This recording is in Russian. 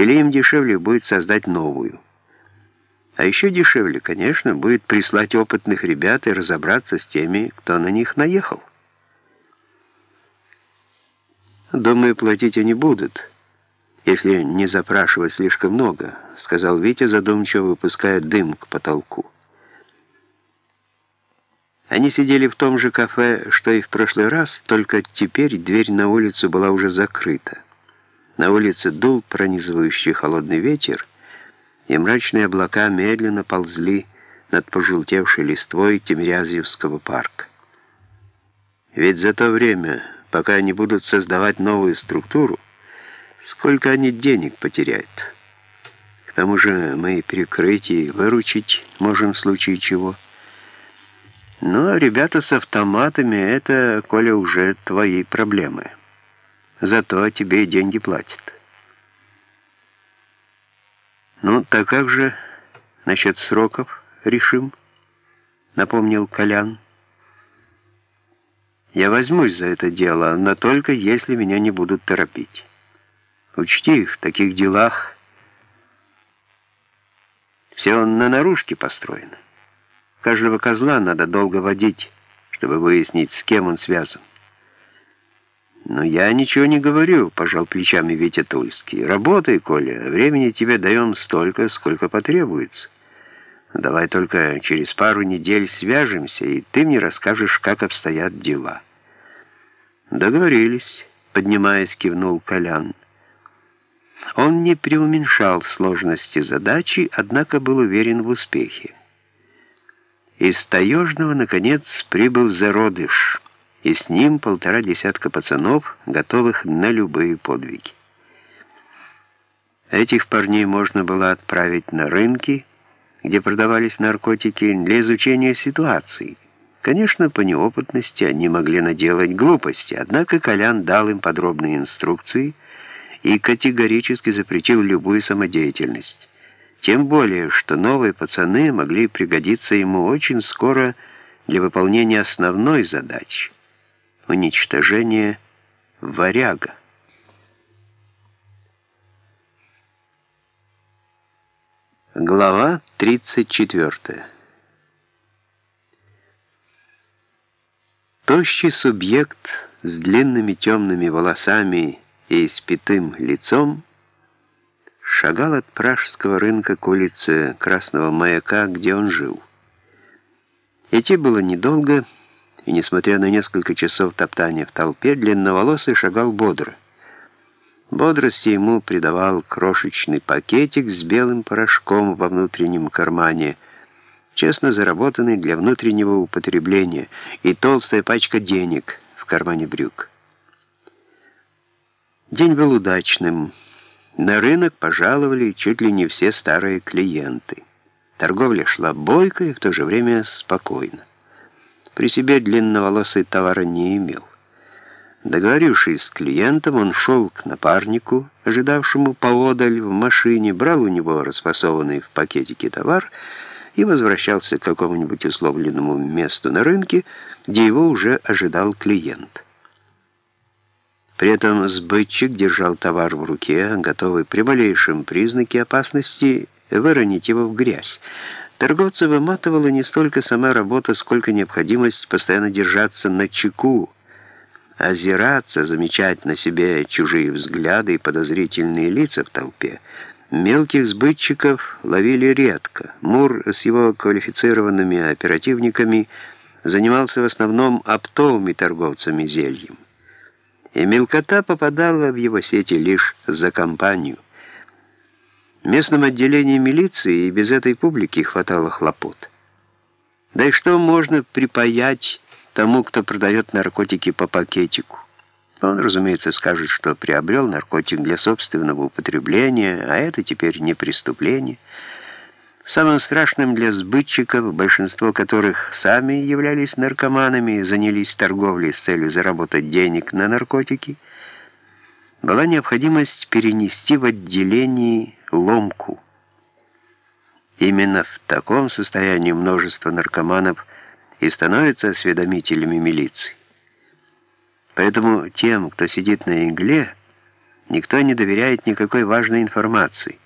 или им дешевле будет создать новую. А еще дешевле, конечно, будет прислать опытных ребят и разобраться с теми, кто на них наехал. «Думаю, платить они будут, если не запрашивать слишком много», сказал Витя, задумчиво выпуская дым к потолку. Они сидели в том же кафе, что и в прошлый раз, только теперь дверь на улицу была уже закрыта. На улице дул пронизывающий холодный ветер, и мрачные облака медленно ползли над пожелтевшей листвой Тимирязевского парка. Ведь за то время, пока они будут создавать новую структуру, сколько они денег потеряют. К тому же мы перекрытие выручить можем в случае чего – а ребята с автоматами — это, Коля, уже твои проблемы. Зато тебе деньги платят. Ну, так как же насчет сроков решим? Напомнил Колян. Я возьмусь за это дело, но только если меня не будут торопить. Учти, в таких делах все на наружке построено. Каждого козла надо долго водить, чтобы выяснить, с кем он связан. «Но я ничего не говорю», — пожал плечами Витя Тульский. «Работай, Коля, времени тебе даем столько, сколько потребуется. Давай только через пару недель свяжемся, и ты мне расскажешь, как обстоят дела». «Договорились», — поднимаясь, кивнул Колян. Он не преуменьшал сложности задачи, однако был уверен в успехе. Из Таежного, наконец, прибыл зародыш, и с ним полтора десятка пацанов, готовых на любые подвиги. Этих парней можно было отправить на рынки, где продавались наркотики, для изучения ситуации. Конечно, по неопытности они могли наделать глупости, однако Колян дал им подробные инструкции и категорически запретил любую самодеятельность. Тем более, что новые пацаны могли пригодиться ему очень скоро для выполнения основной задачи — уничтожения варяга. Глава 34 Тощий субъект с длинными темными волосами и испитым лицом — шагал от пражского рынка к улице Красного Маяка, где он жил. Идти было недолго, и, несмотря на несколько часов топтания в толпе, длинноволосый шагал бодро. Бодрости ему придавал крошечный пакетик с белым порошком во внутреннем кармане, честно заработанный для внутреннего употребления, и толстая пачка денег в кармане брюк. День был удачным. На рынок пожаловали чуть ли не все старые клиенты. Торговля шла бойко и в то же время спокойно. При себе длинноволосый товара не имел. Договорившись с клиентом, он шел к напарнику, ожидавшему поодаль в машине, брал у него расфасованный в пакетике товар и возвращался к какому-нибудь условленному месту на рынке, где его уже ожидал клиент. При этом сбытчик держал товар в руке, готовый при малейшем признаке опасности выронить его в грязь. Торговца выматывала не столько сама работа, сколько необходимость постоянно держаться на чеку, озираться, замечать на себе чужие взгляды и подозрительные лица в толпе. Мелких сбытчиков ловили редко. Мур с его квалифицированными оперативниками занимался в основном оптовыми торговцами зельем и мелкота попадала в его сети лишь за компанию. В местном отделении милиции и без этой публики хватало хлопот. Да и что можно припаять тому, кто продает наркотики по пакетику? Он, разумеется, скажет, что приобрел наркотик для собственного употребления, а это теперь не преступление – Самым страшным для сбытчиков, большинство которых сами являлись наркоманами и занялись торговлей с целью заработать денег на наркотики, была необходимость перенести в отделении ломку. Именно в таком состоянии множество наркоманов и становятся осведомителями милиции. Поэтому тем, кто сидит на игле, Никто не доверяет никакой важной информации.